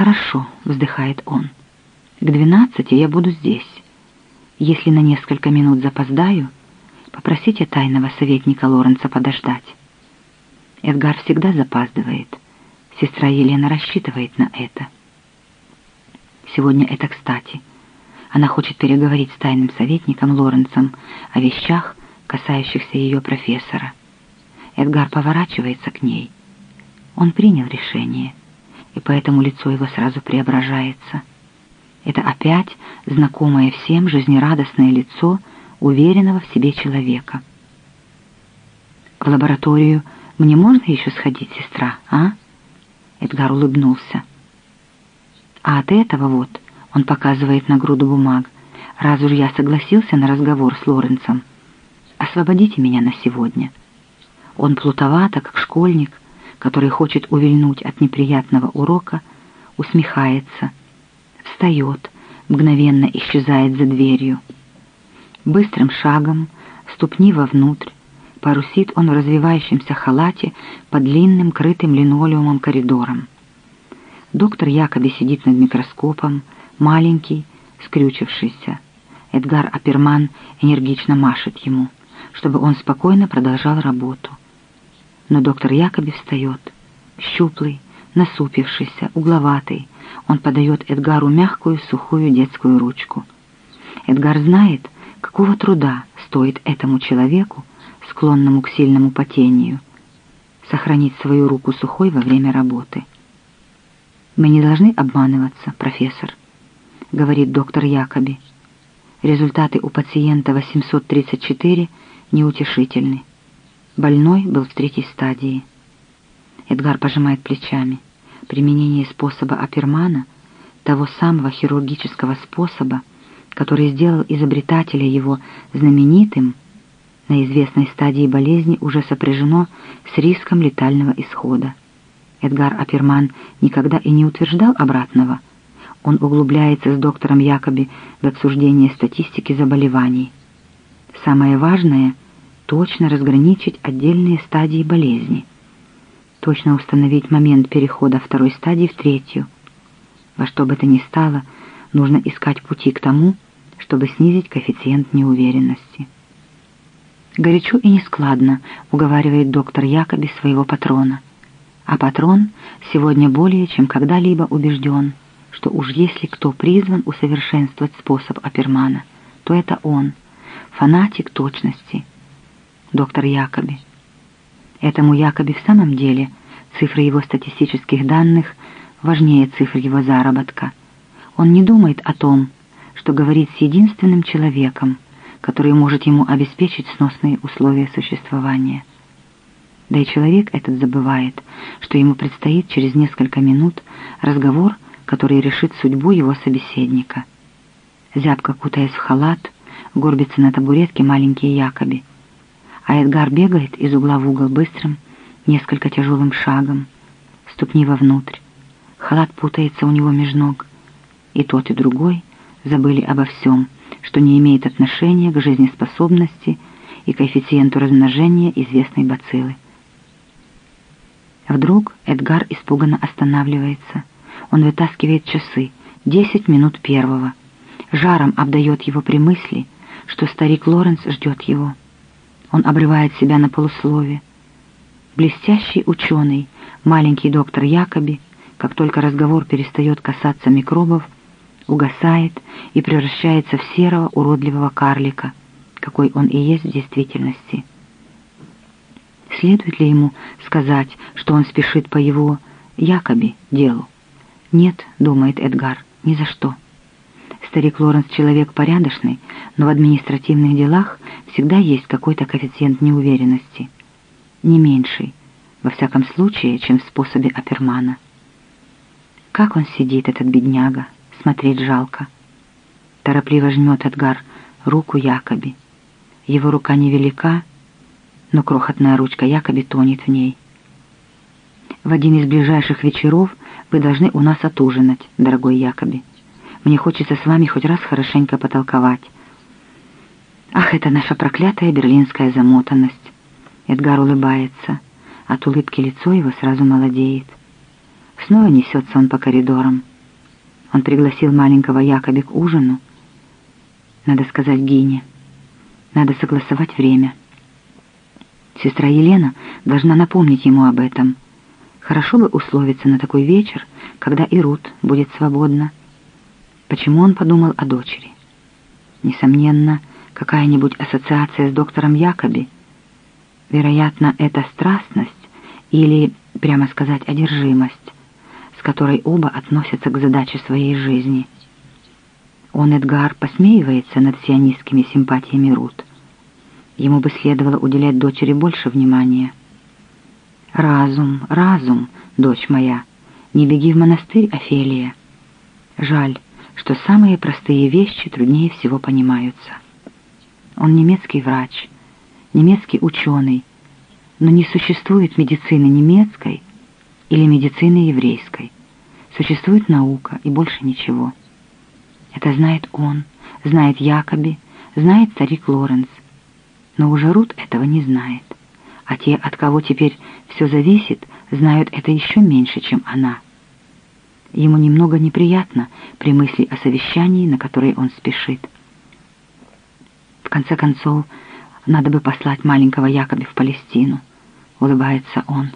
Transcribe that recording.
«Хорошо», — вздыхает он. «К двенадцати я буду здесь. Если на несколько минут запоздаю, попросите тайного советника Лоренца подождать». Эдгар всегда запаздывает. Сестра Елена рассчитывает на это. Сегодня это кстати. Она хочет переговорить с тайным советником Лоренцем о вещах, касающихся ее профессора. Эдгар поворачивается к ней. Он принял решение, и поэтому лицо его сразу преображается. Это опять знакомое всем жизнерадостное лицо уверенного в себе человека. В лабораторию мне можно еще сходить, сестра, а? Эдгар улыбнулся. А от этого вот, он показывает на груду бумаг, раз уж я согласился на разговор с Лоренцем, освободите меня на сегодня. Он плутовато, как школьник, который хочет увильнуть от неприятного урока, усмехается, встает, мгновенно исчезает за дверью. Быстрым шагом, ступни вовнутрь, парусит он в развивающемся халате по длинным крытым линолеумом коридорам. Доктор якобы сидит над микроскопом, маленький, скрючившийся. Эдгар Аперман энергично машет ему, чтобы он спокойно продолжал работу. Но доктор Якоби встает, щуплый, насупившийся, угловатый. Он подает Эдгару мягкую, сухую детскую ручку. Эдгар знает, какого труда стоит этому человеку, склонному к сильному потению, сохранить свою руку сухой во время работы. «Мы не должны обманываться, профессор», — говорит доктор Якоби. Результаты у пациента 834 неутешительны. Больной был в третьей стадии. Эдгар пожимает плечами. Применение способа Апермана, того самого хирургического способа, который сделал изобретателя его знаменитым, на известной стадии болезни уже сопряжено с риском летального исхода. Эдгар Аперман никогда и не утверждал обратного. Он углубляется с доктором Якоби в обсуждение статистики заболеваний. Самое важное — точно разграничить отдельные стадии болезни. Точно установить момент перехода второй стадии в третью. Во что бы то ни стало, нужно искать пути к тому, чтобы снизить коэффициент неуверенности. Горячо и нескладно уговаривает доктор Якоби своего патрона — а патрон сегодня более чем когда-либо убежден, что уж если кто призван усовершенствовать способ Апермана, то это он, фанатик точности, доктор Якоби. Этому Якоби в самом деле цифры его статистических данных важнее цифр его заработка. Он не думает о том, что говорит с единственным человеком, который может ему обеспечить сносные условия существования. Да и человек этот забывает, что ему предстоит через несколько минут разговор, который решит судьбу его собеседника. Зябко кутаясь в халат, горбится на табуретке маленький Якоби, а Эдгар бегает из угла в угол быстрым, несколько тяжелым шагом, ступни вовнутрь. Халат путается у него меж ног, и тот, и другой забыли обо всем, что не имеет отношения к жизнеспособности и коэффициенту размножения известной бациллы. Вдруг Эдгар испуганно останавливается. Он вытаскивает часы. Десять минут первого. Жаром обдает его при мысли, что старик Лоренс ждет его. Он обрывает себя на полуслове. Блестящий ученый, маленький доктор Якоби, как только разговор перестает касаться микробов, угасает и превращается в серого уродливого карлика, какой он и есть в действительности. Следует ли ему сказать, что он спешит по его якобы делу? Нет, думает Эдгар, ни за что. Старик Лоренс человек порядочный, но в административных делах всегда есть какой-то коэффициент неуверенности. Не меньший, во всяком случае, чем в способе Апермана. Как он сидит, этот бедняга, смотреть жалко. Торопливо жмет Эдгар руку Якоби. Его рука невелика, но крохотная ручка якобы тонет в ней. В один из ближайших вечеров вы должны у нас отужинать, дорогой Якоби. Мне хочется с вами хоть раз хорошенько потолковать. Ах, это наша проклятая берлинская замотанность. Эдгар улыбается. От улыбки лицо его сразу молодеет. Снова несется он по коридорам. Он пригласил маленького Якоби к ужину. Надо сказать Гине. Надо согласовать время. Сестра Елена должна напомнить ему об этом. Хорошо бы условиться на такой вечер, когда и Рут будет свободна. Почему он подумал о дочери? Несомненно, какая-нибудь ассоциация с доктором Якоби. Вероятно, это страстность или, прямо сказать, одержимость, с которой оба относятся к задаче своей жизни. Он, Эдгар, посмеивается над сионистскими симпатиями Рут. Ему бы следовало уделять дочери больше внимания. «Разум, разум, дочь моя, не беги в монастырь, Офелия. Жаль, что самые простые вещи труднее всего понимаются. Он немецкий врач, немецкий ученый, но не существует медицины немецкой или медицины еврейской. Существует наука и больше ничего. Это знает он, знает Якоби, знает старик Лоренс. Но уже Рут этого не знает. А те, от кого теперь все зависит, знают это еще меньше, чем она. Ему немного неприятно при мысли о совещании, на которое он спешит. В конце концов, надо бы послать маленького Якоби в Палестину, улыбается он.